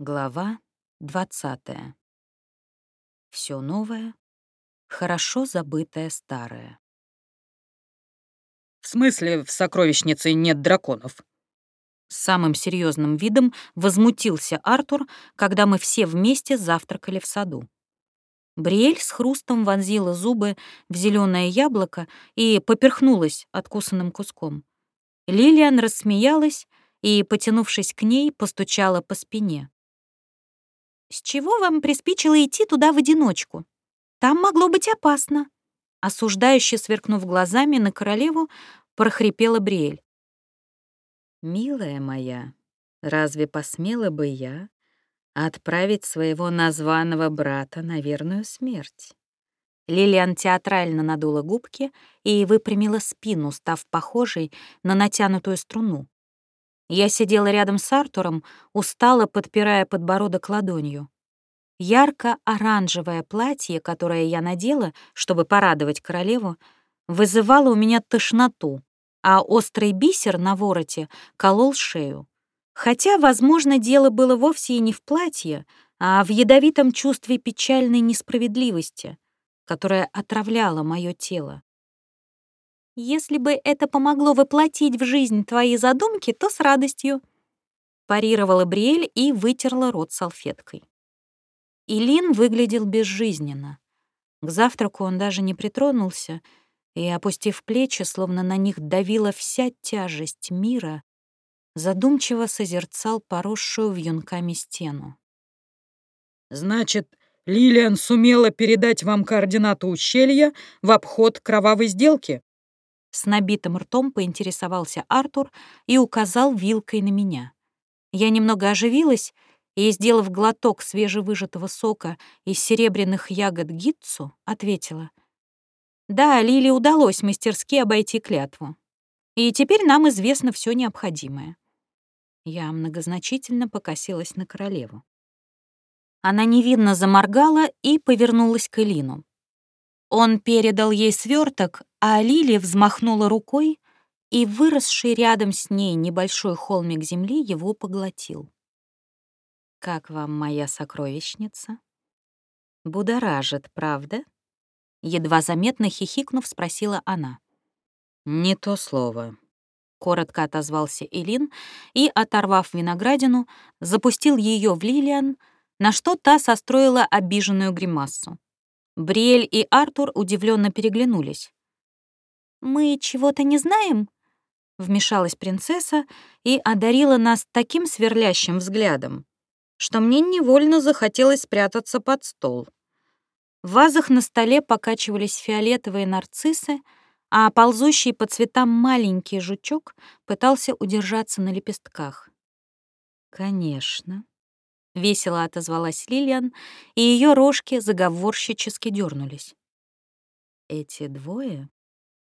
Глава 20. Все новое, хорошо забытое старое. «В смысле в сокровищнице нет драконов?» С самым серьезным видом возмутился Артур, когда мы все вместе завтракали в саду. Бриэль с хрустом вонзила зубы в зеленое яблоко и поперхнулась откусанным куском. Лилиан рассмеялась и, потянувшись к ней, постучала по спине. С чего вам приспичило идти туда в одиночку? Там могло быть опасно. Осуждающе сверкнув глазами на королеву, прохрипела Бриэль. «Милая моя, разве посмела бы я отправить своего названного брата на верную смерть?» Лилиан театрально надула губки и выпрямила спину, став похожей на натянутую струну. Я сидела рядом с Артуром, устало подпирая подбородок ладонью. Ярко-оранжевое платье, которое я надела, чтобы порадовать королеву, вызывало у меня тошноту, а острый бисер на вороте колол шею. Хотя, возможно, дело было вовсе и не в платье, а в ядовитом чувстве печальной несправедливости, которое отравляло мое тело. Если бы это помогло воплотить в жизнь твои задумки, то с радостью. Парировала Бриэль и вытерла рот салфеткой. Илин выглядел безжизненно. К завтраку он даже не притронулся, и, опустив плечи, словно на них давила вся тяжесть мира, задумчиво созерцал поросшую вьюнками стену. «Значит, Лилиан сумела передать вам координаты ущелья в обход кровавой сделки?» С набитым ртом поинтересовался Артур и указал вилкой на меня. Я немного оживилась и, сделав глоток свежевыжатого сока из серебряных ягод гитцу, ответила. «Да, Лиле удалось мастерски обойти клятву. И теперь нам известно все необходимое». Я многозначительно покосилась на королеву. Она невинно заморгала и повернулась к Элину. Он передал ей сверток, а Лили взмахнула рукой, и выросший рядом с ней небольшой холмик земли его поглотил. «Как вам моя сокровищница?» «Будоражит, правда?» Едва заметно хихикнув, спросила она. «Не то слово», — коротко отозвался Элин и, оторвав виноградину, запустил ее в Лилиан, на что та состроила обиженную гримасу. Бриэль и Артур удивленно переглянулись. «Мы чего-то не знаем?» Вмешалась принцесса и одарила нас таким сверлящим взглядом, что мне невольно захотелось спрятаться под стол. В вазах на столе покачивались фиолетовые нарциссы, а ползущий по цветам маленький жучок пытался удержаться на лепестках. «Конечно», — весело отозвалась Лилиан, и ее рожки заговорщически дернулись. «Эти двое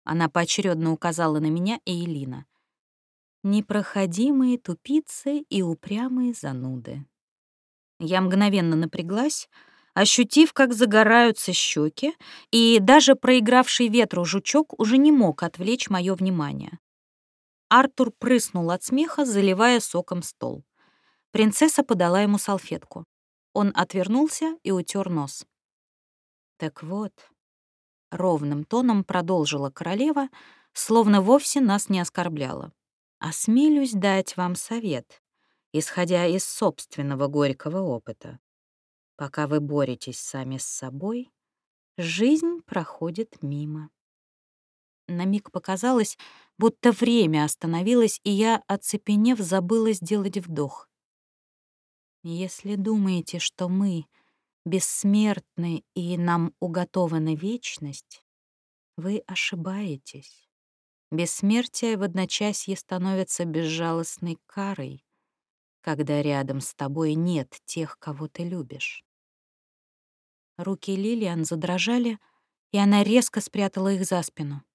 она поочередно указала на меня и Элина. Непроходимые тупицы и упрямые зануды. Я мгновенно напряглась, ощутив, как загораются щеки, и даже проигравший ветру жучок уже не мог отвлечь мое внимание. Артур прыснул от смеха, заливая соком стол. Принцесса подала ему салфетку. Он отвернулся и утер нос. «Так вот, — ровным тоном продолжила королева, словно вовсе нас не оскорбляла. «Осмелюсь дать вам совет, исходя из собственного горького опыта. Пока вы боретесь сами с собой, жизнь проходит мимо». На миг показалось, будто время остановилось, и я, оцепенев, забыла сделать вдох. «Если думаете, что мы бессмертны и нам уготована вечность, вы ошибаетесь. Бессмертие в одночасье становится безжалостной карой, когда рядом с тобой нет тех, кого ты любишь. Руки Лилиан задрожали, и она резко спрятала их за спину.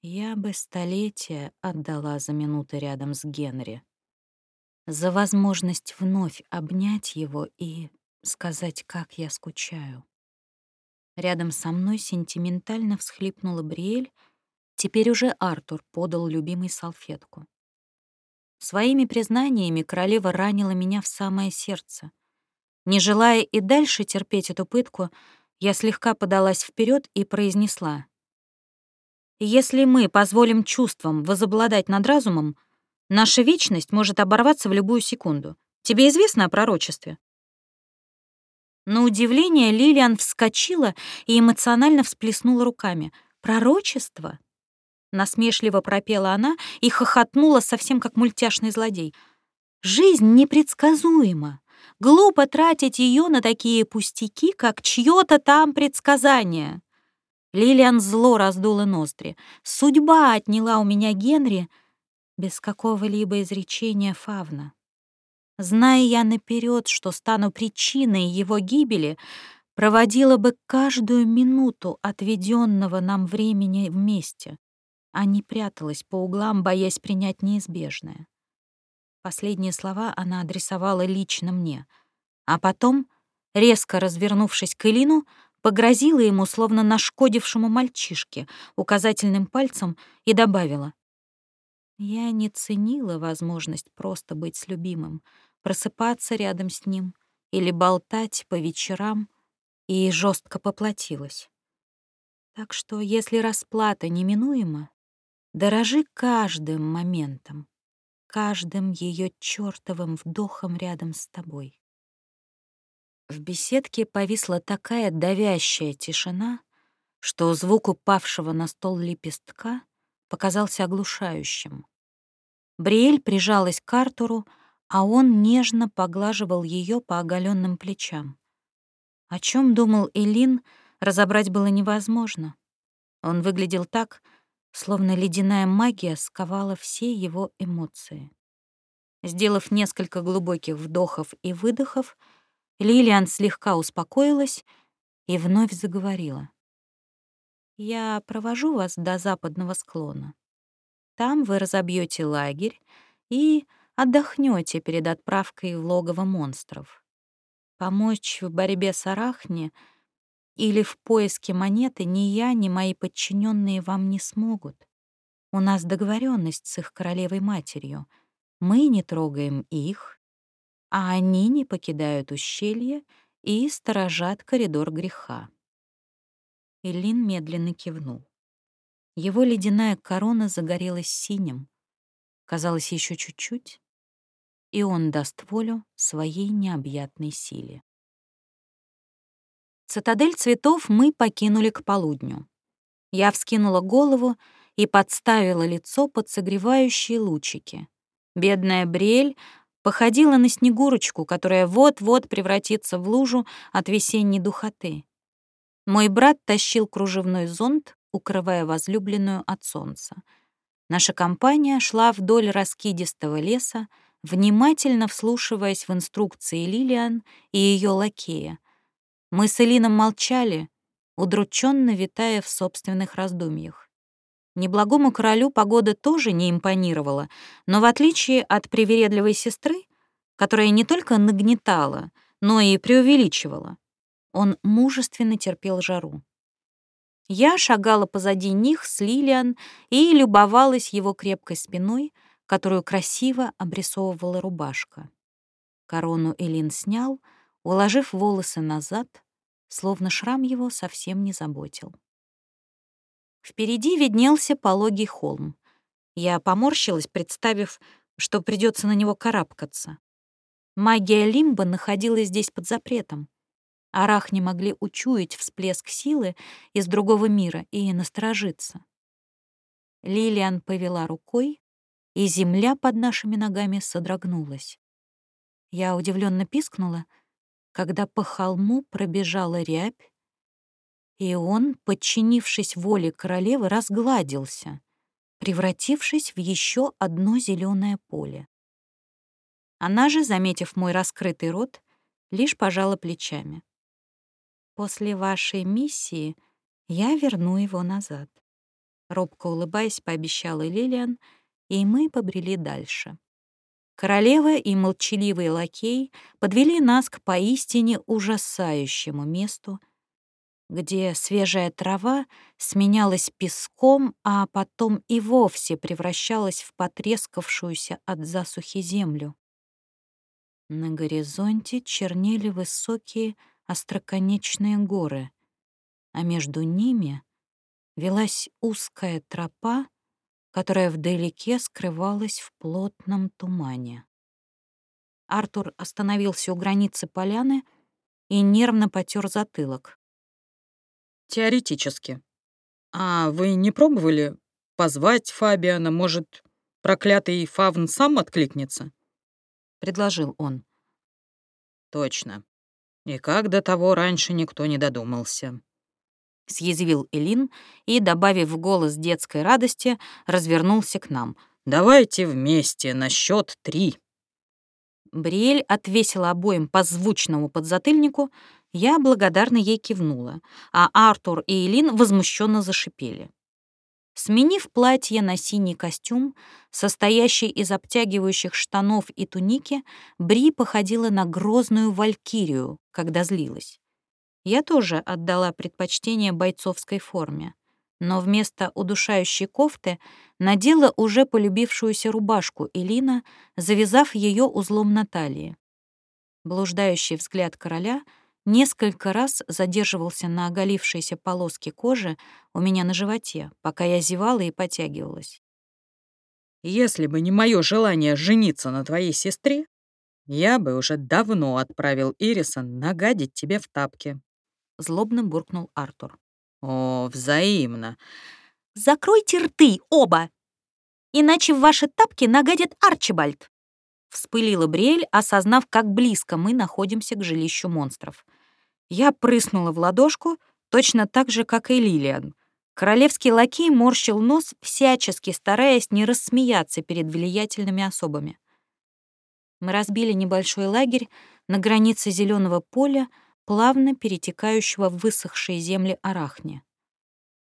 Я бы столетия отдала за минуты рядом с Генри, за возможность вновь обнять его и сказать, как я скучаю. Рядом со мной сентиментально всхлипнула Бриэль, теперь уже Артур подал любимой салфетку. Своими признаниями королева ранила меня в самое сердце. Не желая и дальше терпеть эту пытку, я слегка подалась вперед и произнесла. «Если мы позволим чувствам возобладать над разумом, наша вечность может оборваться в любую секунду. Тебе известно о пророчестве?» На удивление Лилиан вскочила и эмоционально всплеснула руками. «Пророчество?» Насмешливо пропела она и хохотнула совсем как мультяшный злодей. «Жизнь непредсказуема. Глупо тратить ее на такие пустяки, как чье-то там предсказание». Лилиан зло раздула ноздри. «Судьба отняла у меня Генри без какого-либо изречения Фавна. Зная я наперед, что стану причиной его гибели, проводила бы каждую минуту отведенного нам времени вместе, а не пряталась по углам, боясь принять неизбежное. Последние слова она адресовала лично мне, а потом, резко развернувшись к Элину, погрозила ему, словно нашкодившему мальчишке, указательным пальцем и добавила. Я не ценила возможность просто быть с любимым, просыпаться рядом с ним или болтать по вечерам, и жестко поплатилась. Так что, если расплата неминуема, Дорожи каждым моментом, каждым ее чертовым вдохом рядом с тобой. В беседке повисла такая давящая тишина, что звук упавшего на стол лепестка показался оглушающим. Бриэль прижалась к Артуру, а он нежно поглаживал ее по оголенным плечам. О чем думал Элин, разобрать было невозможно. Он выглядел так, словно ледяная магия сковала все его эмоции. Сделав несколько глубоких вдохов и выдохов, Лилиан слегка успокоилась и вновь заговорила. «Я провожу вас до западного склона. Там вы разобьете лагерь и отдохнете перед отправкой в логово монстров. Помочь в борьбе с Арахни — или в поиске монеты ни я, ни мои подчиненные вам не смогут. У нас договоренность с их королевой-матерью. Мы не трогаем их, а они не покидают ущелье и сторожат коридор греха. Элин медленно кивнул. Его ледяная корона загорелась синим. Казалось, еще чуть-чуть, и он даст волю своей необъятной силе. Цитадель цветов мы покинули к полудню. Я вскинула голову и подставила лицо под согревающие лучики. Бедная Бриэль походила на снегурочку, которая вот-вот превратится в лужу от весенней духоты. Мой брат тащил кружевной зонт, укрывая возлюбленную от солнца. Наша компания шла вдоль раскидистого леса, внимательно вслушиваясь в инструкции Лилиан и ее лакея, мы с Элином молчали, удрученно витая в собственных раздумьях. Неблагому королю погода тоже не импонировала, но в отличие от привередливой сестры, которая не только нагнетала, но и преувеличивала, он мужественно терпел жару. Я шагала позади них с Лилиан и любовалась его крепкой спиной, которую красиво обрисовывала рубашка. Корону Элин снял — уложив волосы назад, словно шрам его совсем не заботил. Впереди виднелся пологий холм. Я поморщилась, представив, что придется на него карабкаться. Магия Лимба находилась здесь под запретом. Арах не могли учуять всплеск силы из другого мира и насторожиться. Лилиан повела рукой, и земля под нашими ногами содрогнулась. Я удивленно пискнула — когда по холму пробежала рябь, и он, подчинившись воле королевы, разгладился, превратившись в еще одно зеленое поле. Она же, заметив мой раскрытый рот, лишь пожала плечами. «После вашей миссии я верну его назад», — робко улыбаясь, пообещала Лилиан, и мы побрели дальше. Королева и молчаливый лакей подвели нас к поистине ужасающему месту, где свежая трава сменялась песком, а потом и вовсе превращалась в потрескавшуюся от засухи землю. На горизонте чернели высокие остроконечные горы, а между ними велась узкая тропа, которая вдалеке скрывалась в плотном тумане. Артур остановился у границы поляны и нервно потер затылок. Теоретически. А вы не пробовали позвать Фабиана? Может, проклятый фавн сам откликнется? Предложил он. Точно. И как до того раньше никто не додумался. Съязвил Элин и, добавив в голос детской радости, развернулся к нам. «Давайте вместе на счет три». Бриэль отвесила обоим по звучному подзатыльнику, я благодарно ей кивнула, а Артур и Элин возмущенно зашипели. Сменив платье на синий костюм, состоящий из обтягивающих штанов и туники, Бри походила на грозную валькирию, когда злилась. Я тоже отдала предпочтение бойцовской форме, но вместо удушающей кофты надела уже полюбившуюся рубашку Элина, завязав ее узлом на талии. Блуждающий взгляд короля — несколько раз задерживался на оголившейся полоске кожи у меня на животе, пока я зевала и потягивалась. «Если бы не мое желание жениться на твоей сестре, я бы уже давно отправил Ириса нагадить тебе в тапки», — злобно буркнул Артур. «О, взаимно». «Закройте рты, оба! Иначе в ваши тапки нагадит Арчибальд!» Вспылила Бриэль, осознав, как близко мы находимся к жилищу монстров. Я прыснула в ладошку, точно так же, как и Лилиан. Королевский лакей морщил нос, всячески стараясь не рассмеяться перед влиятельными особами. Мы разбили небольшой лагерь на границе зеленого поля, плавно перетекающего в высохшие земли арахни.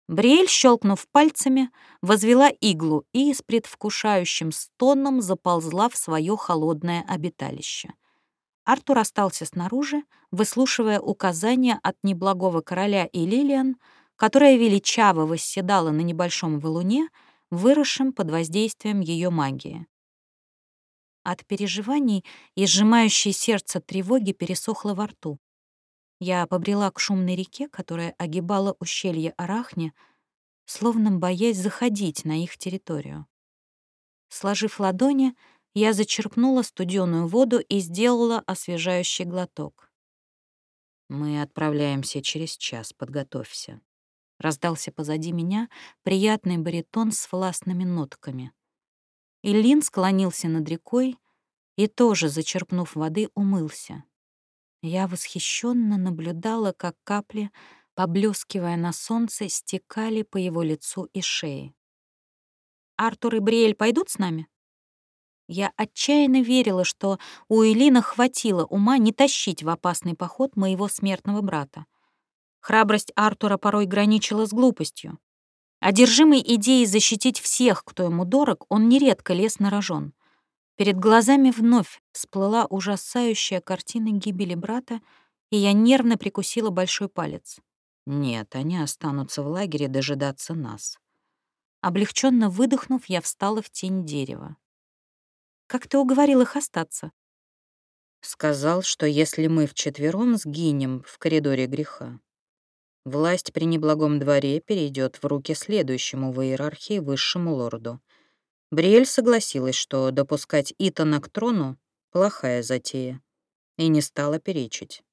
Бриэль, щелкнув пальцами, возвела иглу и с предвкушающим стоном заползла в свое холодное обиталище. Артур остался снаружи, выслушивая указания от неблагого короля и Лилиан, которая величаво восседала на небольшом валуне, выросшем под воздействием ее магии. От переживаний и сжимающей сердце тревоги пересохло во рту. Я побрела к шумной реке, которая огибала ущелье Арахни, словно боясь заходить на их территорию. Сложив ладони, я зачерпнула студеную воду и сделала освежающий глоток. «Мы отправляемся через час, подготовься», — раздался позади меня приятный баритон с властными нотками. Иллин склонился над рекой и тоже, зачерпнув воды, умылся. Я восхищенно наблюдала, как капли, поблескивая на солнце, стекали по его лицу и шее. «Артур и Бриэль пойдут с нами?» Я отчаянно верила, что у Элина хватило ума не тащить в опасный поход моего смертного брата. Храбрость Артура порой граничила с глупостью. Одержимый идеей защитить всех, кто ему дорог, он нередко лез на рожон. Перед глазами вновь всплыла ужасающая картина гибели брата, и я нервно прикусила большой палец. Нет, они останутся в лагере дожидаться нас. Облегченно выдохнув, я встала в тень дерева. Как ты уговорил их остаться? Сказал, что если мы вчетвером сгинем в коридоре греха, власть при неблагом дворе перейдет в руки следующему в иерархии высшему лорду. Бриэль согласилась, что допускать Итана к трону — плохая затея, и не стала перечить.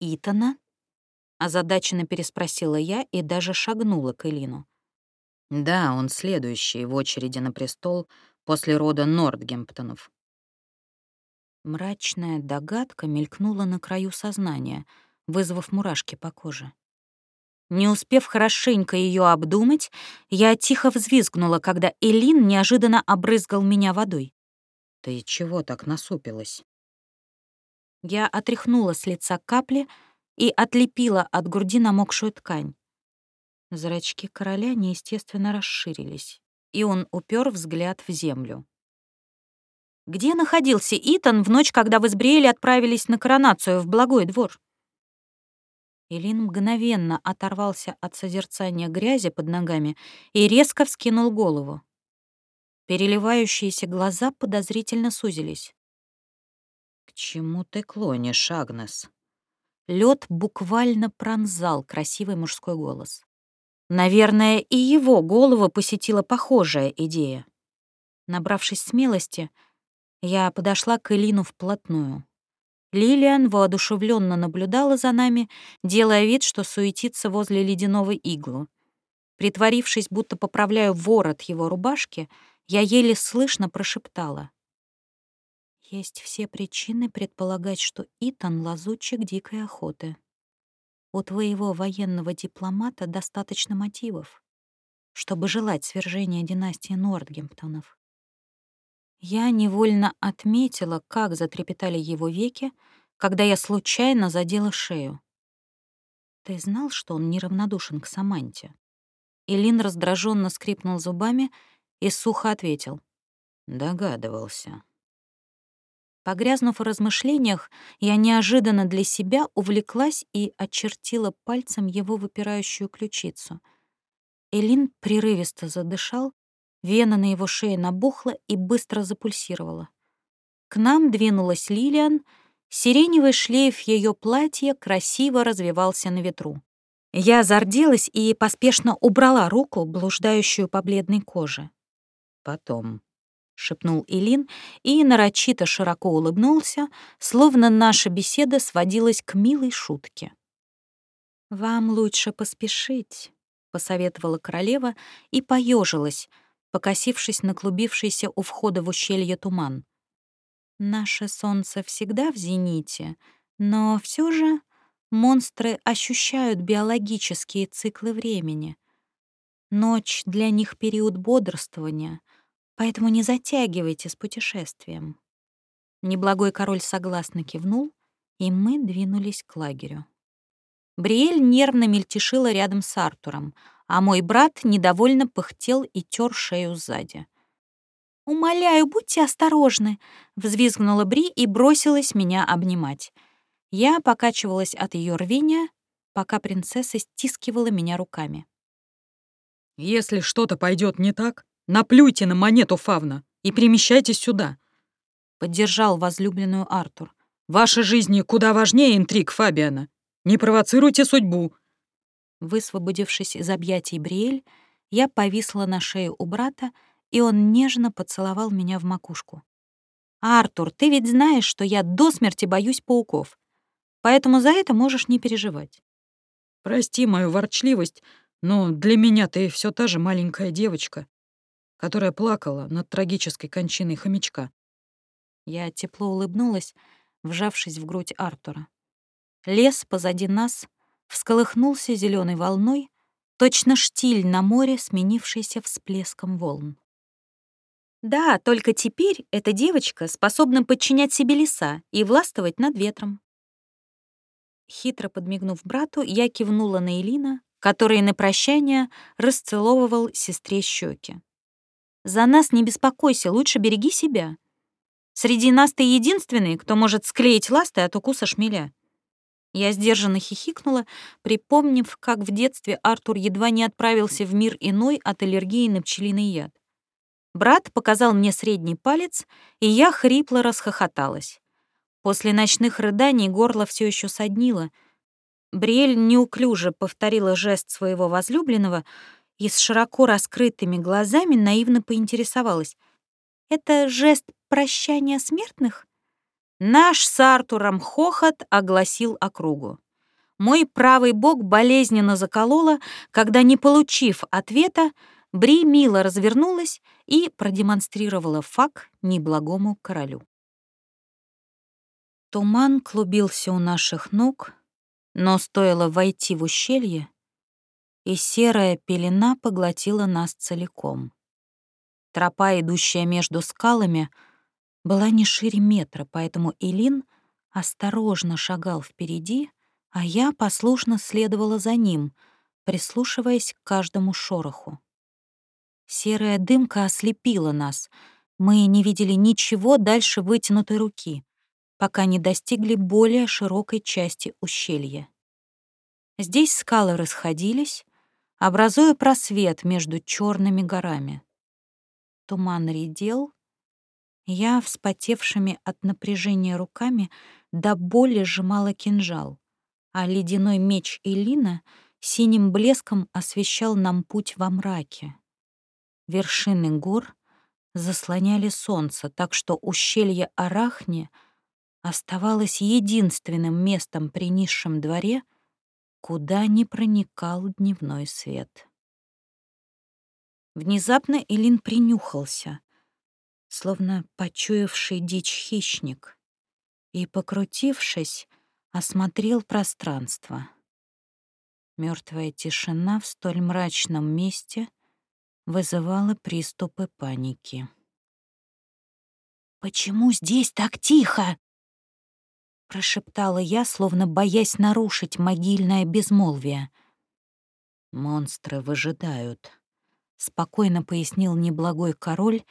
«Итана?» — озадаченно переспросила я и даже шагнула к Элину. «Да, он следующий в очереди на престол после рода Нортгемптонов. Мрачная догадка мелькнула на краю сознания, вызвав мурашки по коже. Не успев хорошенько ее обдумать, я тихо взвизгнула, когда Элин неожиданно обрызгал меня водой. «Ты чего так насупилась?» Я отряхнула с лица капли и отлепила от груди намокшую ткань. Зрачки короля неестественно расширились и он упер взгляд в землю. «Где находился Итан в ночь, когда вы с Бриэль отправились на коронацию в Благой двор?» Илин мгновенно оторвался от созерцания грязи под ногами и резко вскинул голову. Переливающиеся глаза подозрительно сузились. «К чему ты клонишь, Агнес?» Лед буквально пронзал красивый мужской голос. Наверное, и его голову посетила похожая идея. Набравшись смелости, я подошла к Элину вплотную. Лилиан воодушевленно наблюдала за нами, делая вид, что суетится возле ледяного иглу. Притворившись, будто поправляю ворот его рубашки, я еле слышно прошептала. Есть все причины предполагать, что Итан — лазутчик дикой охоты. У твоего военного дипломата достаточно мотивов, чтобы желать свержения династии Нортгемптонов. Я невольно отметила, как затрепетали его веки, когда я случайно задела шею. Ты знал, что он неравнодушен к Саманте? Илин раздраженно скрипнул зубами и сухо ответил. Догадывался. Погрязнув в размышлениях, я неожиданно для себя увлеклась и очертила пальцем его выпирающую ключицу. Элин прерывисто задышал, вена на его шее набухла и быстро запульсировала. К нам двинулась Лилиан, сиреневый шлейф ее платья красиво развивался на ветру. Я зарделась и поспешно убрала руку, блуждающую по бледной коже. Потом — шепнул Илин и нарочито широко улыбнулся, словно наша беседа сводилась к милой шутке. «Вам лучше поспешить», — посоветовала королева и поежилась, покосившись на клубившийся у входа в ущелье туман. «Наше солнце всегда в зените, но все же монстры ощущают биологические циклы времени. Ночь для них — период бодрствования — Поэтому не затягивайте с путешествием. Неблагой король согласно кивнул, и мы двинулись к лагерю. Бриэль нервно мельтешила рядом с Артуром, а мой брат недовольно пыхтел и тер шею сзади. «Умоляю, будьте осторожны!» — взвизгнула Бри и бросилась меня обнимать. Я покачивалась от ее рвения, пока принцесса стискивала меня руками. «Если что-то пойдет не так, Наплюйте на монету Фавна и перемещайтесь сюда», — поддержал возлюбленную Артур. «Ваши жизни куда важнее интриг Фабиана. Не провоцируйте судьбу». Высвободившись из объятий Бриэль, я повисла на шее у брата, и он нежно поцеловал меня в макушку. «Артур, ты ведь знаешь, что я до смерти боюсь пауков, поэтому за это можешь не переживать». «Прости мою ворчливость, но для меня ты все та же маленькая девочка которая плакала над трагической кончиной хомячка. Я тепло улыбнулась, вжавшись в грудь Артура. Лес позади нас всколыхнулся зеленой волной, точно штиль на море, сменившийся всплеском волн. Да, только теперь эта девочка способна подчинять себе леса и властвовать над ветром. Хитро подмигнув брату, я кивнула на Элина, который на прощание расцеловывал сестре щеки. За нас не беспокойся, лучше береги себя. Среди нас ты единственный, кто может склеить ласты от укуса шмеля». Я сдержанно хихикнула, припомнив, как в детстве Артур едва не отправился в мир иной от аллергии на пчелиный яд. Брат показал мне средний палец, и я хрипло расхохоталась. После ночных рыданий горло все еще соднило. Бриэль неуклюже повторила жест своего возлюбленного — и с широко раскрытыми глазами наивно поинтересовалась. «Это жест прощания смертных?» Наш с Артуром хохот огласил округу. Мой правый бок болезненно заколола, когда, не получив ответа, Бри мило развернулась и продемонстрировала фак неблагому королю. Туман клубился у наших ног, но стоило войти в ущелье, и серая пелена поглотила нас целиком. Тропа, идущая между скалами, была не шире метра, поэтому Илин осторожно шагал впереди, а я послушно следовала за ним, прислушиваясь к каждому шороху. Серая дымка ослепила нас. Мы не видели ничего дальше вытянутой руки, пока не достигли более широкой части ущелья. Здесь скалы расходились, образуя просвет между черными горами. Туман редел, я, вспотевшими от напряжения руками, до боли сжимала кинжал, а ледяной меч Элина синим блеском освещал нам путь во мраке. Вершины гор заслоняли солнце, так что ущелье Арахни оставалось единственным местом при низшем дворе, куда не проникал дневной свет. Внезапно Элин принюхался, словно почуявший дичь хищник, и, покрутившись, осмотрел пространство. Мертвая тишина в столь мрачном месте вызывала приступы паники. «Почему здесь так тихо?» — прошептала я, словно боясь нарушить могильное безмолвие. «Монстры выжидают», — спокойно пояснил неблагой король,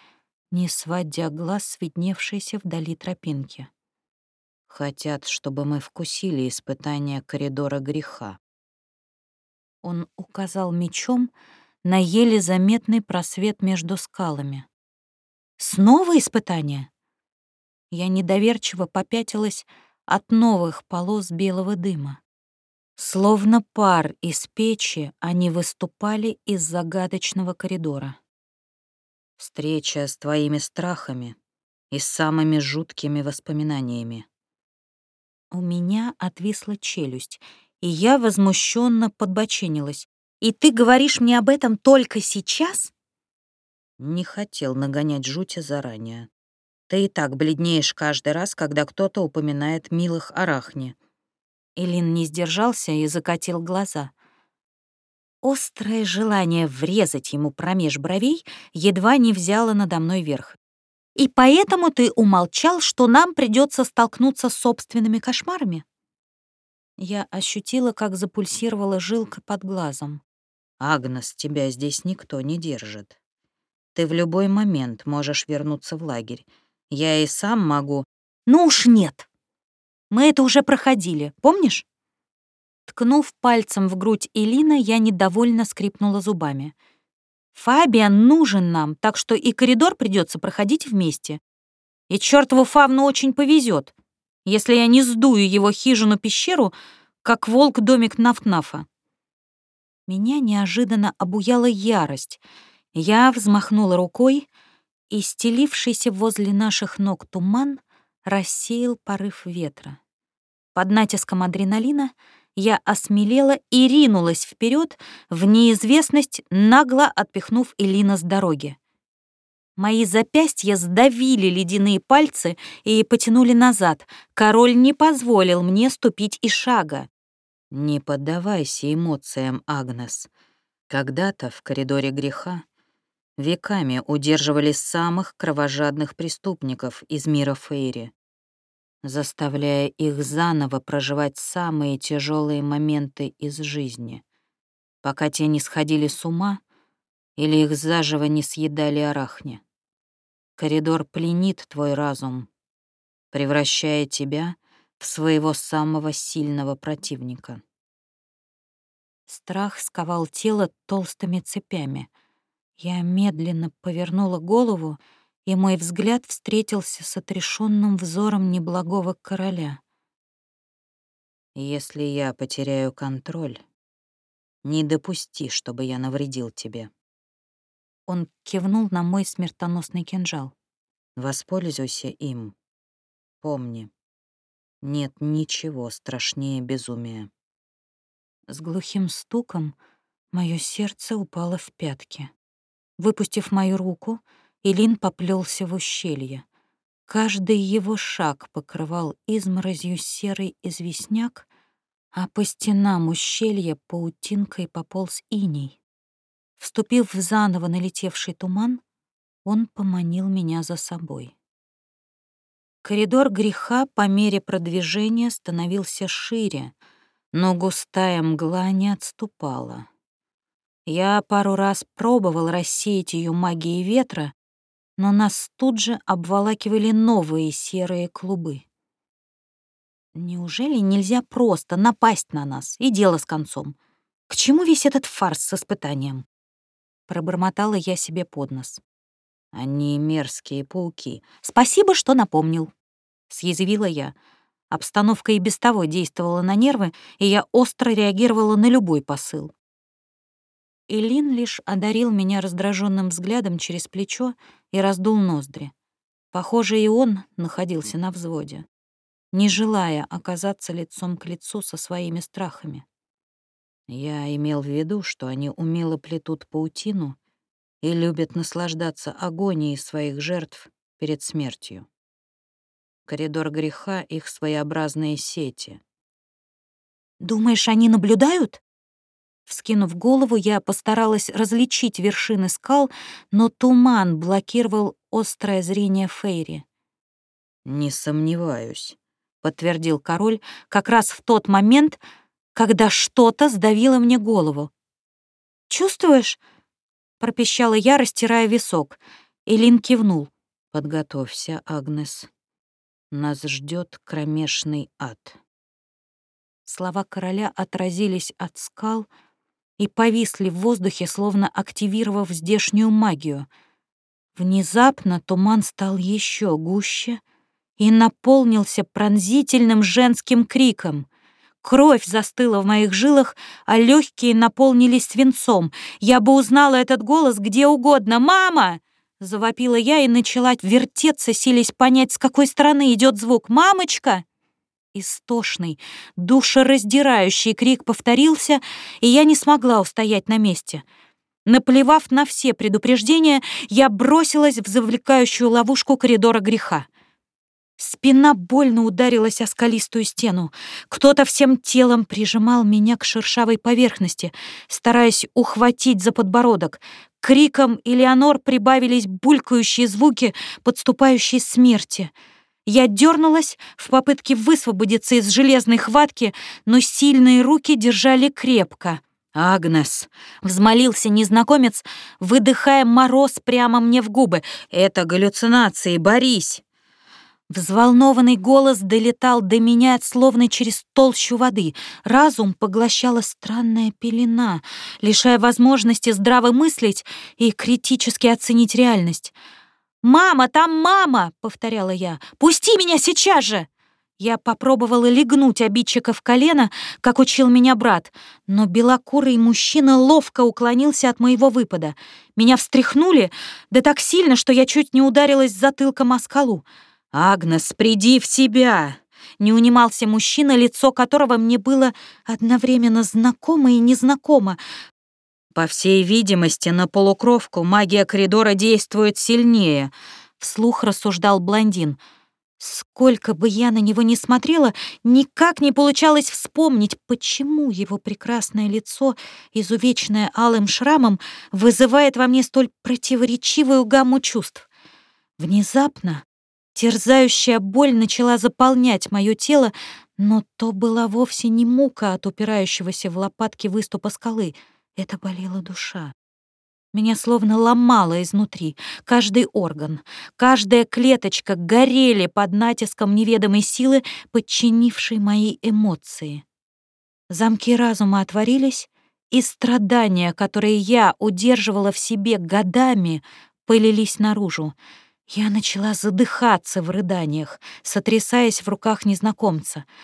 не сводя глаз с видневшейся вдали тропинки. «Хотят, чтобы мы вкусили испытание коридора греха». Он указал мечом на еле заметный просвет между скалами. «Снова испытание?» Я недоверчиво попятилась от новых полос белого дыма. Словно пар из печи они выступали из загадочного коридора. Встреча с твоими страхами и самыми жуткими воспоминаниями. У меня отвисла челюсть, и я возмущенно подбоченилась. «И ты говоришь мне об этом только сейчас?» Не хотел нагонять жути заранее. Ты и так бледнеешь каждый раз, когда кто-то упоминает милых арахни». Элин не сдержался и закатил глаза. Острое желание врезать ему промеж бровей едва не взяло надо мной верх. «И поэтому ты умолчал, что нам придется столкнуться с собственными кошмарами?» Я ощутила, как запульсировала жилка под глазом. «Агнес, тебя здесь никто не держит. Ты в любой момент можешь вернуться в лагерь. Я и сам могу. Ну уж нет. Мы это уже проходили, помнишь? Ткнув пальцем в грудь Элина, я недовольно скрипнула зубами. Фабиан нужен нам, так что и коридор придется проходить вместе. И чертову Фавну очень повезет, если я не сдую его хижину-пещеру, как волк-домик Нафтнафа. Меня неожиданно обуяла ярость. Я взмахнула рукой, и стелившийся возле наших ног туман рассеял порыв ветра. Под натиском адреналина я осмелела и ринулась вперед в неизвестность, нагло отпихнув Элина с дороги. Мои запястья сдавили ледяные пальцы и потянули назад. Король не позволил мне ступить и шага. «Не поддавайся эмоциям, Агнес. Когда-то в коридоре греха веками удерживали самых кровожадных преступников из мира Фейри, заставляя их заново проживать самые тяжелые моменты из жизни, пока те не сходили с ума или их заживо не съедали арахни. Коридор пленит твой разум, превращая тебя в своего самого сильного противника. Страх сковал тело толстыми цепями — я медленно повернула голову, и мой взгляд встретился с отрешенным взором неблагого короля. «Если я потеряю контроль, не допусти, чтобы я навредил тебе». Он кивнул на мой смертоносный кинжал. «Воспользуйся им. Помни, нет ничего страшнее безумия». С глухим стуком мое сердце упало в пятки. Выпустив мою руку, Илин поплелся в ущелье. Каждый его шаг покрывал изморозью серый известняк, а по стенам ущелья паутинкой пополз иней. Вступив в заново налетевший туман, он поманил меня за собой. Коридор греха по мере продвижения становился шире, но густая мгла не отступала. Я пару раз пробовал рассеять ее магией ветра, но нас тут же обволакивали новые серые клубы. Неужели нельзя просто напасть на нас и дело с концом? К чему весь этот фарс с испытанием? Пробормотала я себе под нос. Они мерзкие пауки. Спасибо, что напомнил. Съязвила я. Обстановка и без того действовала на нервы, и я остро реагировала на любой посыл. Илин лишь одарил меня раздраженным взглядом через плечо и раздул ноздри. Похоже, и он находился на взводе, не желая оказаться лицом к лицу со своими страхами. Я имел в виду, что они умело плетут паутину и любят наслаждаться агонией своих жертв перед смертью. Коридор греха — их своеобразные сети. «Думаешь, они наблюдают?» Вскинув голову, я постаралась различить вершины скал, но туман блокировал острое зрение Фейри. «Не сомневаюсь», — подтвердил король как раз в тот момент, когда что-то сдавило мне голову. «Чувствуешь?» — пропищала я, растирая висок. Элин кивнул. «Подготовься, Агнес. Нас ждет кромешный ад». Слова короля отразились от скал — и повисли в воздухе, словно активировав здешнюю магию. Внезапно туман стал еще гуще и наполнился пронзительным женским криком. Кровь застыла в моих жилах, а легкие наполнились свинцом. Я бы узнала этот голос где угодно. «Мама!» Завопила я и начала вертеться, силясь понять, с какой стороны идет звук. «Мамочка!» Истошный, душераздирающий крик повторился, и я не смогла устоять на месте. Наплевав на все предупреждения, я бросилась в завлекающую ловушку коридора греха. Спина больно ударилась о скалистую стену. Кто-то всем телом прижимал меня к шершавой поверхности, стараясь ухватить за подбородок. Криком Элеонор прибавились булькающие звуки подступающей смерти — я дернулась в попытке высвободиться из железной хватки, но сильные руки держали крепко. «Агнес!» — взмолился незнакомец, выдыхая мороз прямо мне в губы. «Это галлюцинации, борись!» Взволнованный голос долетал до меня словно через толщу воды. Разум поглощала странная пелена, лишая возможности здраво мыслить и критически оценить реальность. «Мама, там мама!» — повторяла я. «Пусти меня сейчас же!» Я попробовала легнуть обидчика в колено, как учил меня брат, но белокурый мужчина ловко уклонился от моего выпада. Меня встряхнули, да так сильно, что я чуть не ударилась затылком о скалу. «Агнес, приди в себя!» Не унимался мужчина, лицо которого мне было одновременно знакомо и незнакомо, по всей видимости, на полукровку магия коридора действует сильнее, вслух рассуждал блондин. Сколько бы я на него ни смотрела, никак не получалось вспомнить, почему его прекрасное лицо, изувеченное алым шрамом, вызывает во мне столь противоречивую гамму чувств. Внезапно терзающая боль начала заполнять мое тело, но то была вовсе не мука от упирающегося в лопатки выступа скалы — это болела душа. Меня словно ломало изнутри. Каждый орган, каждая клеточка горели под натиском неведомой силы, подчинившей мои эмоции. Замки разума отворились, и страдания, которые я удерживала в себе годами, полились наружу. Я начала задыхаться в рыданиях, сотрясаясь в руках незнакомца —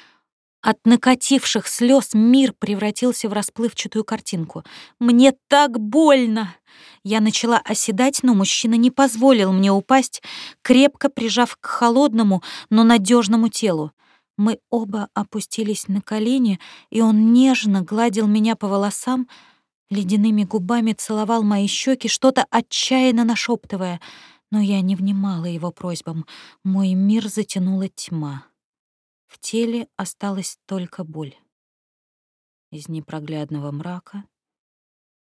от накативших слез мир превратился в расплывчатую картинку. «Мне так больно!» Я начала оседать, но мужчина не позволил мне упасть, крепко прижав к холодному, но надежному телу. Мы оба опустились на колени, и он нежно гладил меня по волосам, ледяными губами целовал мои щеки, что-то отчаянно нашептывая, но я не внимала его просьбам. Мой мир затянула тьма. В теле осталась только боль. Из непроглядного мрака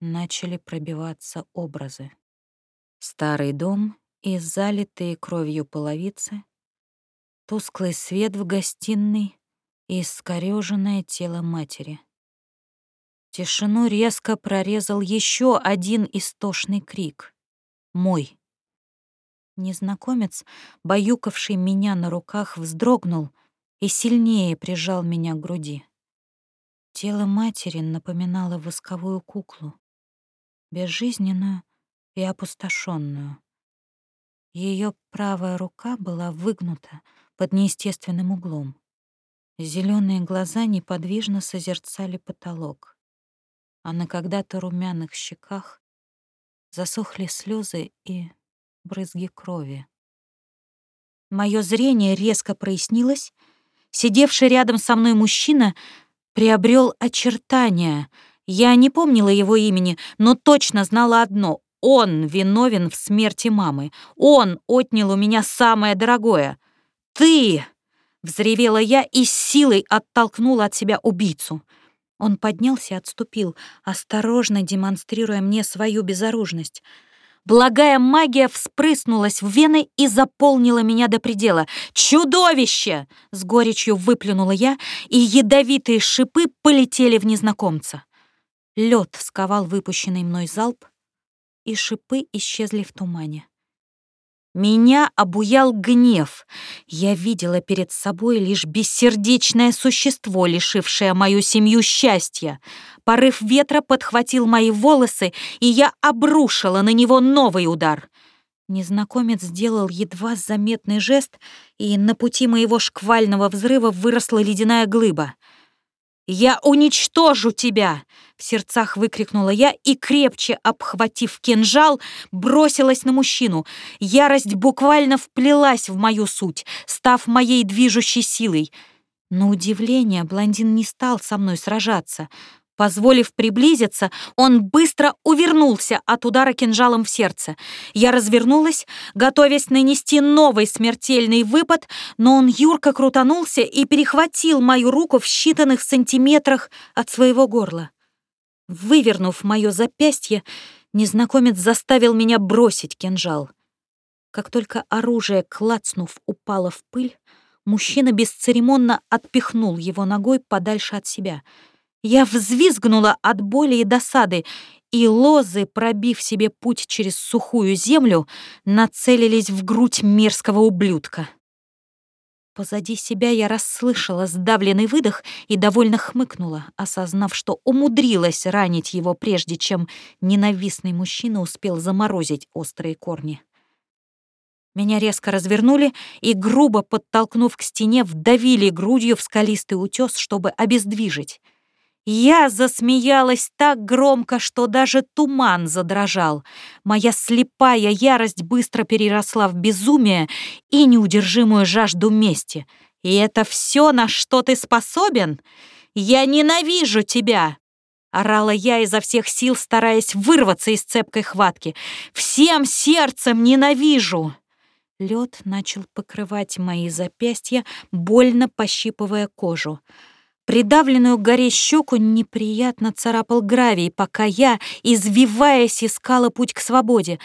начали пробиваться образы. Старый дом и залитые кровью половицы, тусклый свет в гостиной и искорёженное тело матери. Тишину резко прорезал еще один истошный крик. Мой. Незнакомец, баюкавший меня на руках, вздрогнул — и сильнее прижал меня к груди. Тело матери напоминало восковую куклу, безжизненную и опустошенную. Ее правая рука была выгнута под неестественным углом. Зеленые глаза неподвижно созерцали потолок, а на когда-то румяных щеках засохли слезы и брызги крови. Мое зрение резко прояснилось. Сидевший рядом со мной мужчина приобрел очертания. Я не помнила его имени, но точно знала одно — он виновен в смерти мамы. Он отнял у меня самое дорогое. «Ты!» — взревела я и силой оттолкнула от себя убийцу. Он поднялся и отступил, осторожно демонстрируя мне свою безоружность — Благая магия вспрыснулась в вены и заполнила меня до предела. «Чудовище!» — с горечью выплюнула я, и ядовитые шипы полетели в незнакомца. Лед сковал выпущенный мной залп, и шипы исчезли в тумане. Меня обуял гнев. Я видела перед собой лишь бессердечное существо, лишившее мою семью счастья. Порыв ветра подхватил мои волосы, и я обрушила на него новый удар. Незнакомец сделал едва заметный жест, и на пути моего шквального взрыва выросла ледяная глыба — «Я уничтожу тебя!» — в сердцах выкрикнула я и, крепче обхватив кинжал, бросилась на мужчину. Ярость буквально вплелась в мою суть, став моей движущей силой. На удивление блондин не стал со мной сражаться. Позволив приблизиться, он быстро увернулся от удара кинжалом в сердце. Я развернулась, готовясь нанести новый смертельный выпад, но он юрко крутанулся и перехватил мою руку в считанных сантиметрах от своего горла. Вывернув мое запястье, незнакомец заставил меня бросить кинжал. Как только оружие, клацнув, упало в пыль, мужчина бесцеремонно отпихнул его ногой подальше от себя — я взвизгнула от боли и досады, и лозы, пробив себе путь через сухую землю, нацелились в грудь мерзкого ублюдка. Позади себя я расслышала сдавленный выдох и довольно хмыкнула, осознав, что умудрилась ранить его, прежде чем ненавистный мужчина успел заморозить острые корни. Меня резко развернули и, грубо подтолкнув к стене, вдавили грудью в скалистый утес, чтобы обездвижить — я засмеялась так громко, что даже туман задрожал. Моя слепая ярость быстро переросла в безумие и неудержимую жажду мести. И это все, на что ты способен? Я ненавижу тебя! Орала я изо всех сил, стараясь вырваться из цепкой хватки. «Всем сердцем ненавижу!» Лед начал покрывать мои запястья, больно пощипывая кожу. Придавленную к горе щеку неприятно царапал гравий, пока я, извиваясь, искала путь к свободе.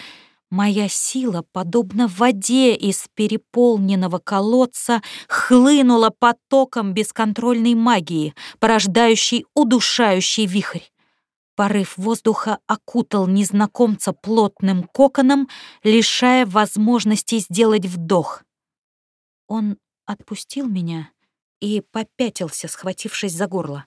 Моя сила, подобно воде из переполненного колодца, хлынула потоком бесконтрольной магии, порождающей удушающий вихрь. Порыв воздуха окутал незнакомца плотным коконом, лишая возможности сделать вдох. Он отпустил меня и попятился, схватившись за горло.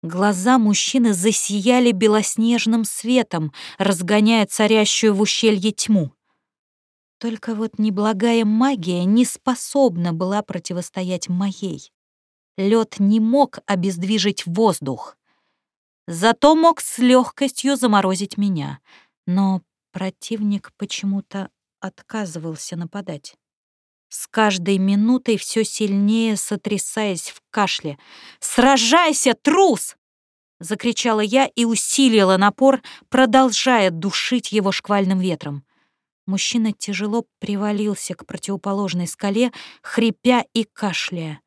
Глаза мужчины засияли белоснежным светом, разгоняя царящую в ущелье тьму. Только вот неблагая магия не способна была противостоять моей. Лед не мог обездвижить воздух. Зато мог с легкостью заморозить меня. Но противник почему-то отказывался нападать с каждой минутой все сильнее сотрясаясь в кашле. «Сражайся, трус!» — закричала я и усилила напор, продолжая душить его шквальным ветром. Мужчина тяжело привалился к противоположной скале, хрипя и кашляя.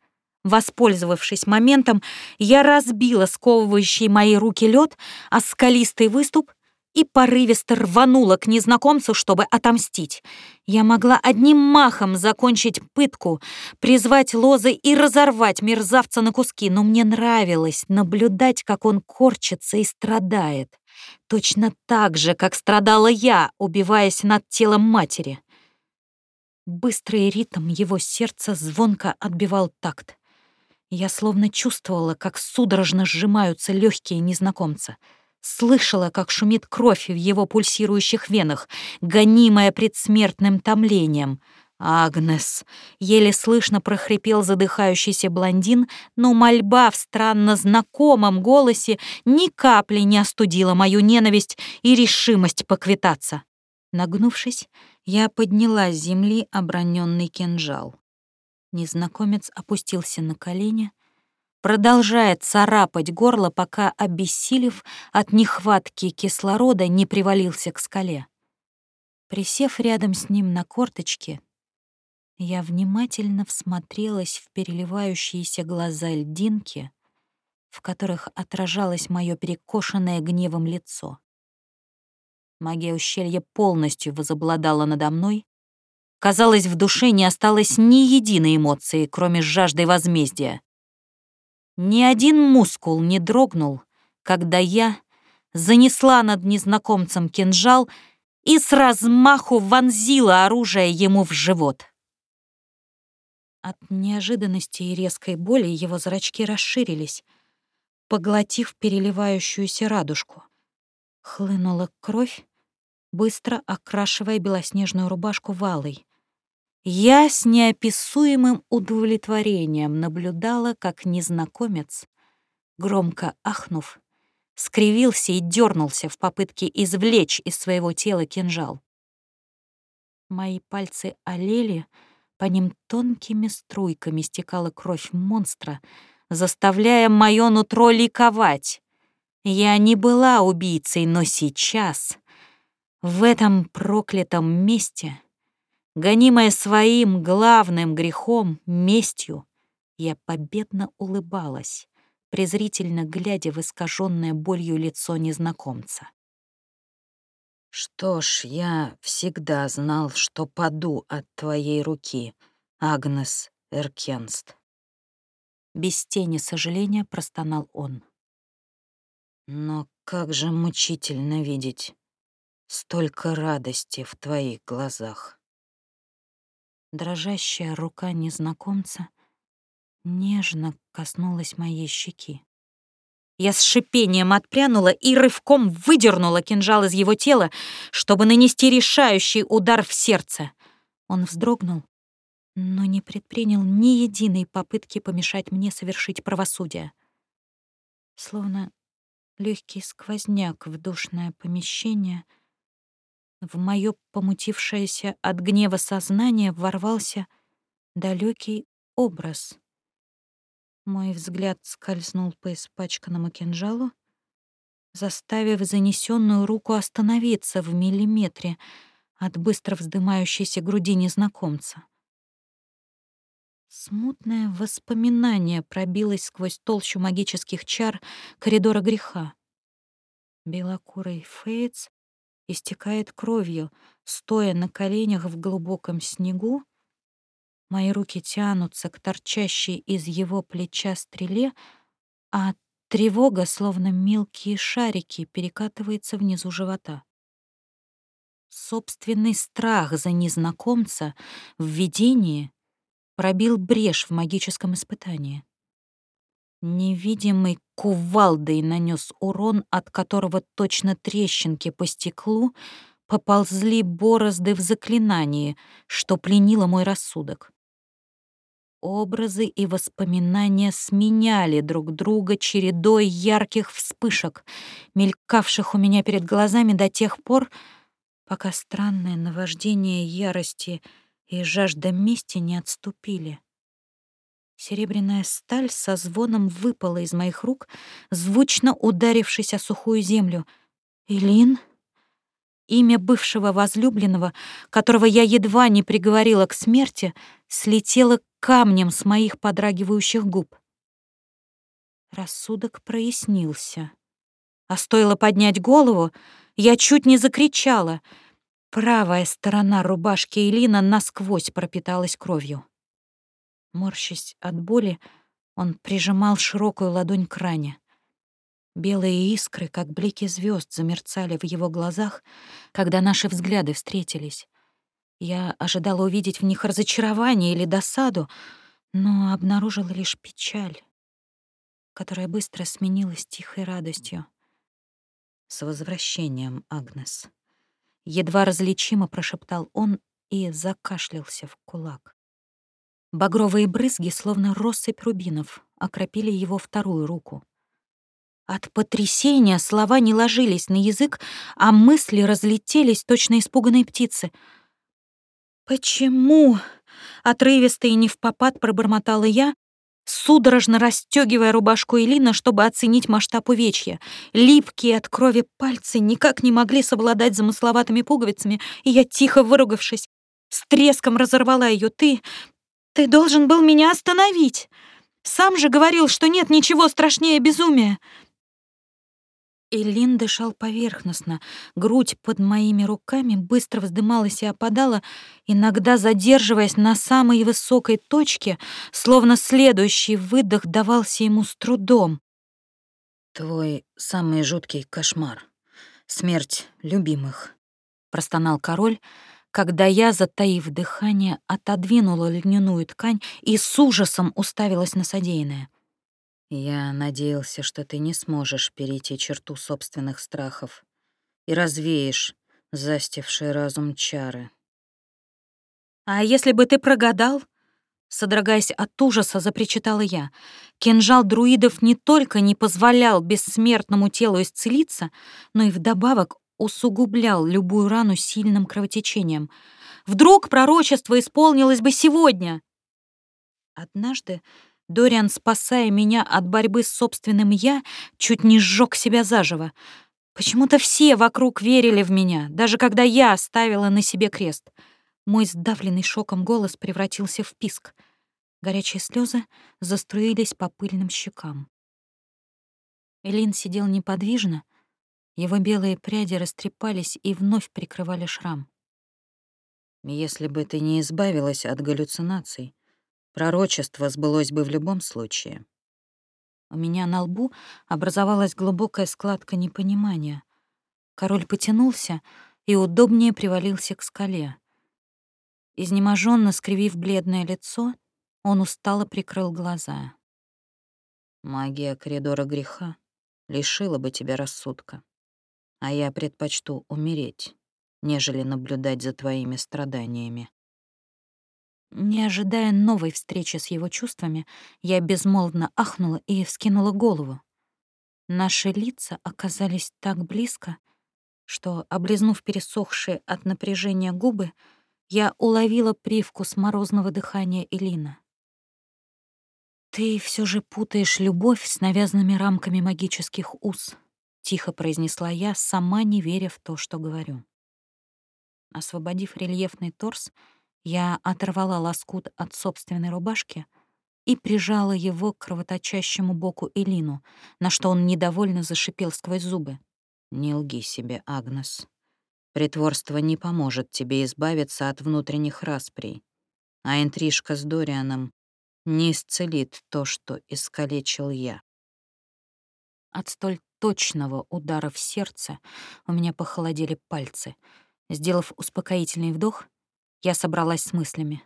Воспользовавшись моментом, я разбила сковывающий мои руки лед, а скалистый выступ и порывисто рванула к незнакомцу, чтобы отомстить. Я могла одним махом закончить пытку, призвать лозы и разорвать мерзавца на куски, но мне нравилось наблюдать, как он корчится и страдает. Точно так же, как страдала я, убиваясь над телом матери. Быстрый ритм его сердца звонко отбивал такт. Я словно чувствовала, как судорожно сжимаются легкие незнакомца. Слышала, как шумит кровь в его пульсирующих венах, гонимая предсмертным томлением. «Агнес!» — еле слышно прохрипел задыхающийся блондин, но мольба в странно знакомом голосе ни капли не остудила мою ненависть и решимость поквитаться. Нагнувшись, я подняла с земли оброненный кинжал. Незнакомец опустился на колени, продолжая царапать горло, пока, обессилев от нехватки кислорода, не привалился к скале. Присев рядом с ним на корточке, я внимательно всмотрелась в переливающиеся глаза льдинки, в которых отражалось мое перекошенное гневом лицо. Магия ущелья полностью возобладала надо мной, Казалось, в душе не осталось ни единой эмоции, кроме жажды возмездия. Ни один мускул не дрогнул, когда я занесла над незнакомцем кинжал и с размаху вонзила оружие ему в живот. От неожиданности и резкой боли его зрачки расширились, поглотив переливающуюся радужку. Хлынула кровь, быстро окрашивая белоснежную рубашку валой. Я с неописуемым удовлетворением наблюдала, как незнакомец, громко ахнув, скривился и дернулся в попытке извлечь из своего тела кинжал. Мои пальцы олели, по ним тонкими струйками стекала кровь монстра, заставляя мое нутро ликовать. Я не была убийцей, но сейчас, в этом проклятом месте, Гонимая своим главным грехом, местью, я победно улыбалась, презрительно глядя в искаженное болью лицо незнакомца. «Что ж, я всегда знал, что паду от твоей руки, Агнес Эркенст». Без тени сожаления простонал он. «Но как же мучительно видеть столько радости в твоих глазах». Дрожащая рука незнакомца нежно коснулась моей щеки. Я с шипением отпрянула и рывком выдернула кинжал из его тела, чтобы нанести решающий удар в сердце. Он вздрогнул, но не предпринял ни единой попытки помешать мне совершить правосудие. Словно легкий сквозняк в душное помещение — в мое помутившееся от гнева сознание ворвался далекий образ. Мой взгляд скользнул по испачканному кинжалу, заставив занесенную руку остановиться в миллиметре от быстро вздымающейся груди незнакомца. Смутное воспоминание пробилось сквозь толщу магических чар коридора греха. Белокурый Фейтс истекает кровью, стоя на коленях в глубоком снегу. Мои руки тянутся к торчащей из его плеча стреле, а тревога, словно мелкие шарики, перекатывается внизу живота. Собственный страх за незнакомца в видении пробил брешь в магическом испытании. Невидимый кувалдой нанес урон, от которого точно трещинки по стеклу поползли борозды в заклинании, что пленило мой рассудок. Образы и воспоминания сменяли друг друга чередой ярких вспышек, мелькавших у меня перед глазами до тех пор, пока странное наваждение ярости и жажда мести не отступили. Серебряная сталь со звоном выпала из моих рук, звучно ударившись о сухую землю. «Илин?» Имя бывшего возлюбленного, которого я едва не приговорила к смерти, слетело камнем с моих подрагивающих губ. Рассудок прояснился. А стоило поднять голову, я чуть не закричала. Правая сторона рубашки Элина насквозь пропиталась кровью. Морщась от боли, он прижимал широкую ладонь к ране. Белые искры, как блики звезд, замерцали в его глазах, когда наши взгляды встретились. Я ожидала увидеть в них разочарование или досаду, но обнаружила лишь печаль, которая быстро сменилась тихой радостью. «С возвращением, Агнес!» Едва различимо прошептал он и закашлялся в кулак. Багровые брызги, словно россыпь рубинов, окропили его вторую руку. От потрясения слова не ложились на язык, а мысли разлетелись, точно испуганные птицы. «Почему?» — отрывисто и не в попад пробормотала я, судорожно расстегивая рубашку Элина, чтобы оценить масштаб увечья. Липкие от крови пальцы никак не могли совладать замысловатыми пуговицами, и я, тихо выругавшись, с треском разорвала ее. «Ты... ты должен был меня остановить! Сам же говорил, что нет ничего страшнее безумия!» Элин дышал поверхностно, грудь под моими руками быстро вздымалась и опадала, иногда задерживаясь на самой высокой точке, словно следующий выдох давался ему с трудом. «Твой самый жуткий кошмар. Смерть любимых», — простонал король, когда я, затаив дыхание, отодвинула льняную ткань и с ужасом уставилась на содеянное. Я надеялся, что ты не сможешь перейти черту собственных страхов и развеешь застивший разум чары. «А если бы ты прогадал?» Содрогаясь от ужаса, запричитала я. Кинжал друидов не только не позволял бессмертному телу исцелиться, но и вдобавок усугублял любую рану сильным кровотечением. Вдруг пророчество исполнилось бы сегодня? Однажды Дориан, спасая меня от борьбы с собственным «я», чуть не сжег себя заживо. Почему-то все вокруг верили в меня, даже когда я ставила на себе крест. Мой сдавленный шоком голос превратился в писк. Горячие слезы заструились по пыльным щекам. Элин сидел неподвижно, его белые пряди растрепались и вновь прикрывали шрам. «Если бы ты не избавилась от галлюцинаций, Пророчество сбылось бы в любом случае. У меня на лбу образовалась глубокая складка непонимания. Король потянулся и удобнее привалился к скале. Изнеможенно скривив бледное лицо, он устало прикрыл глаза. «Магия коридора греха лишила бы тебя рассудка, а я предпочту умереть, нежели наблюдать за твоими страданиями». Не ожидая новой встречи с его чувствами, я безмолвно ахнула и вскинула голову. Наши лица оказались так близко, что, облизнув пересохшие от напряжения губы, я уловила привкус морозного дыхания Элина. «Ты все же путаешь любовь с навязанными рамками магических уз», — тихо произнесла я, сама не веря в то, что говорю. Освободив рельефный торс, я оторвала лоскут от собственной рубашки и прижала его к кровоточащему боку Элину, на что он недовольно зашипел сквозь зубы. «Не лги себе, Агнес. Притворство не поможет тебе избавиться от внутренних расприй, а интрижка с Дорианом не исцелит то, что искалечил я». От столь точного удара в сердце у меня похолодели пальцы. Сделав успокоительный вдох, я собралась с мыслями.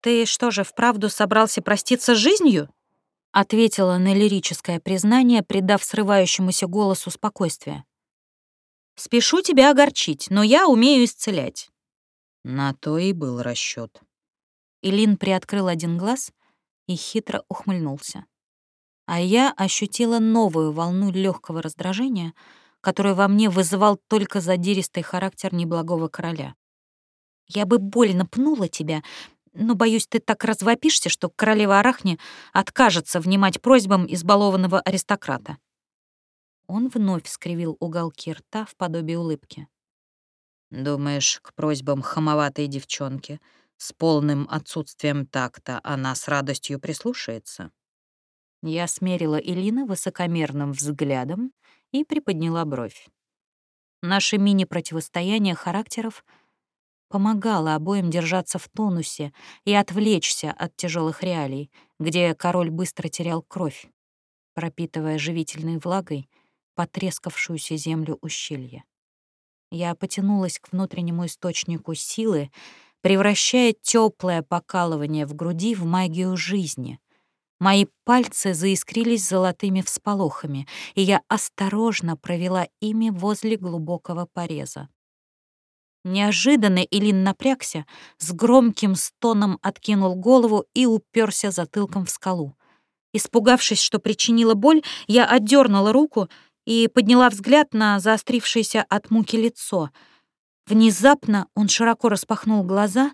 «Ты что же, вправду собрался проститься с жизнью?» ответила на лирическое признание, придав срывающемуся голосу спокойствие. «Спешу тебя огорчить, но я умею исцелять». На то и был расчет. Илин приоткрыл один глаз и хитро ухмыльнулся. А я ощутила новую волну легкого раздражения, которую во мне вызывал только задиристый характер неблагого короля. Я бы больно пнула тебя, но, боюсь, ты так развопишься, что королева Арахни откажется внимать просьбам избалованного аристократа». Он вновь скривил уголки рта в подобие улыбки. «Думаешь, к просьбам хамоватой девчонки с полным отсутствием такта она с радостью прислушается?» Я смерила Элина высокомерным взглядом и приподняла бровь. Наше мини-противостояние характеров — помогала обоим держаться в тонусе и отвлечься от тяжелых реалий, где король быстро терял кровь, пропитывая живительной влагой потрескавшуюся землю ущелья. Я потянулась к внутреннему источнику силы, превращая теплое покалывание в груди в магию жизни. Мои пальцы заискрились золотыми всполохами, и я осторожно провела ими возле глубокого пореза. Неожиданно Илин напрягся, с громким стоном откинул голову и уперся затылком в скалу. Испугавшись, что причинила боль, я отдернула руку и подняла взгляд на заострившееся от муки лицо. Внезапно он широко распахнул глаза,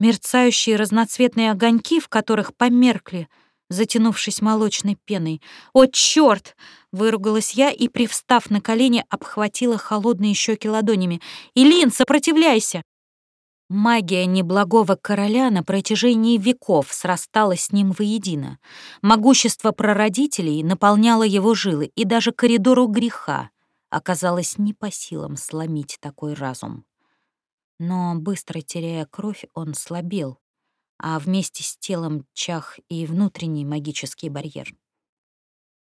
мерцающие разноцветные огоньки, в которых померкли, затянувшись молочной пеной. «О, чёрт!» — выругалась я и, привстав на колени, обхватила холодные щеки ладонями. «Илин, сопротивляйся!» Магия неблагого короля на протяжении веков срасталась с ним воедино. Могущество прародителей наполняло его жилы, и даже коридору греха оказалось не по силам сломить такой разум. Но, быстро теряя кровь, он слабел, а вместе с телом чах и внутренний магический барьер.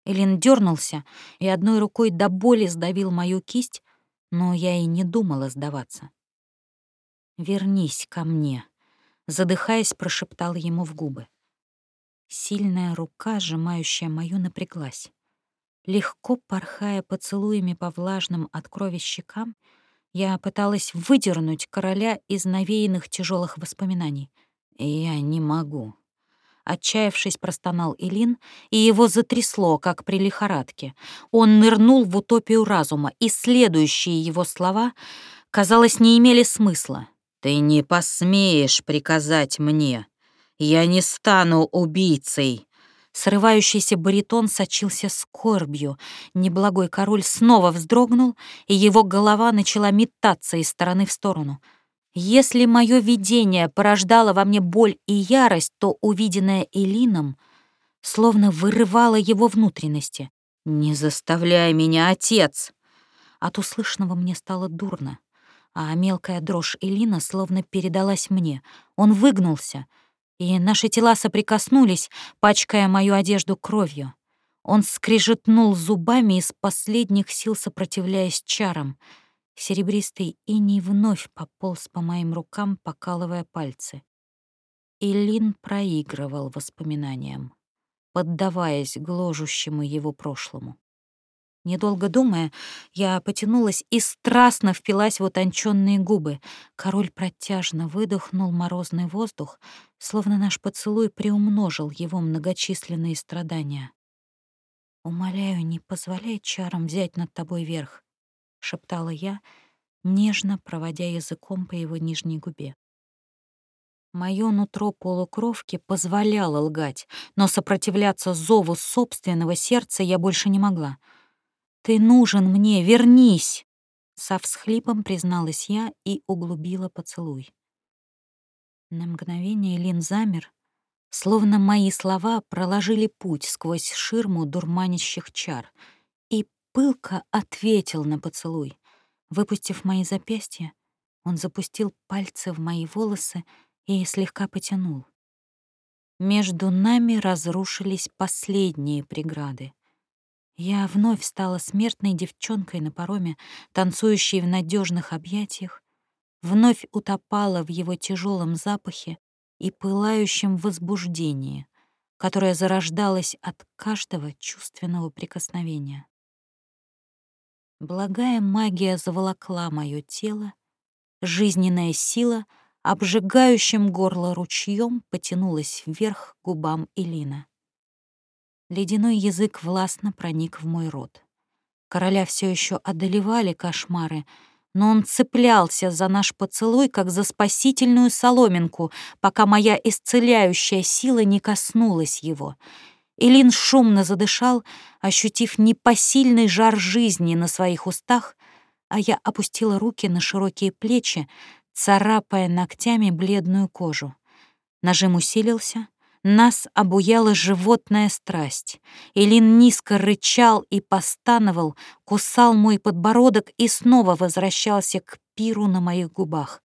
Элин дернулся и одной рукой до боли сдавил мою кисть, но я и не думала сдаваться. «Вернись ко мне», — задыхаясь, прошептал ему в губы. Сильная рука, сжимающая мою, напряглась. Легко порхая поцелуями по влажным от крови щекам, я пыталась выдернуть короля из навеянных тяжелых воспоминаний. «Я не могу». Отчаявшись, простонал Илин, и его затрясло, как при лихорадке. Он нырнул в утопию разума, и следующие его слова, казалось, не имели смысла. «Ты не посмеешь приказать мне. Я не стану убийцей». Срывающийся баритон сочился скорбью. Неблагой король снова вздрогнул, и его голова начала метаться из стороны в сторону. Если мое видение порождало во мне боль и ярость, то увиденное Элином словно вырывало его внутренности. «Не заставляй меня, отец!» От услышанного мне стало дурно а мелкая дрожь Элина словно передалась мне. Он выгнулся, и наши тела соприкоснулись, пачкая мою одежду кровью. Он скрежетнул зубами из последних сил, сопротивляясь чарам. Серебристый иней вновь пополз по моим рукам, покалывая пальцы. Илин проигрывал воспоминаниям, поддаваясь гложущему его прошлому. Недолго думая, я потянулась и страстно впилась в утонченные губы. Король протяжно выдохнул морозный воздух, словно наш поцелуй приумножил его многочисленные страдания. «Умоляю, не позволяй чарам взять над тобой верх», — шептала я, нежно проводя языком по его нижней губе. Моё нутро полукровки позволяло лгать, но сопротивляться зову собственного сердца я больше не могла — «Ты нужен мне, вернись!» Со всхлипом призналась я и углубила поцелуй. На мгновение Лин замер, словно мои слова проложили путь сквозь ширму дурманящих чар, пылко ответил на поцелуй. Выпустив мои запястья, он запустил пальцы в мои волосы и слегка потянул. Между нами разрушились последние преграды. Я вновь стала смертной девчонкой на пароме, танцующей в надежных объятиях, вновь утопала в его тяжелом запахе и пылающем возбуждении, которое зарождалось от каждого чувственного прикосновения. Благая магия заволокла мое тело, жизненная сила обжигающим горло ручьем потянулась вверх к губам Илина. Ледяной язык властно проник в мой рот. Короля все еще одолевали кошмары, но он цеплялся за наш поцелуй, как за спасительную соломинку, пока моя исцеляющая сила не коснулась его. Илин шумно задышал, ощутив непосильный жар жизни на своих устах, а я опустила руки на широкие плечи, царапая ногтями бледную кожу. Нажим усилился — нас обуяла животная страсть. Илин низко рычал и постановал, кусал мой подбородок и снова возвращался к пиру на моих губах.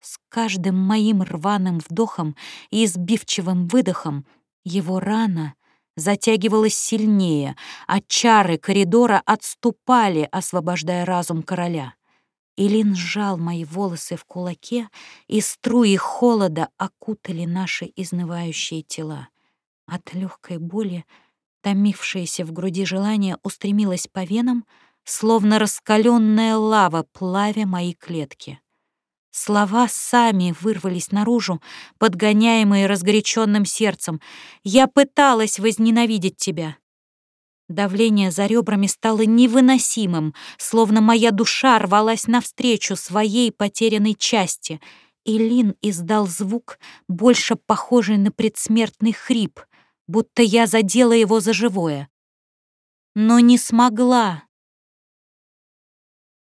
С каждым моим рваным вдохом и избивчивым выдохом его рана затягивалась сильнее, а чары коридора отступали, освобождая разум короля. Илин сжал мои волосы в кулаке, и струи холода окутали наши изнывающие тела. От легкой боли, томившееся в груди желание, устремилось по венам, словно раскаленная лава, плавя мои клетки. Слова сами вырвались наружу, подгоняемые разгоряченным сердцем. «Я пыталась возненавидеть тебя!» Давление за ребрами стало невыносимым, словно моя душа рвалась навстречу своей потерянной части. И Лин издал звук, больше похожий на предсмертный хрип, будто я задела его за живое. Но не смогла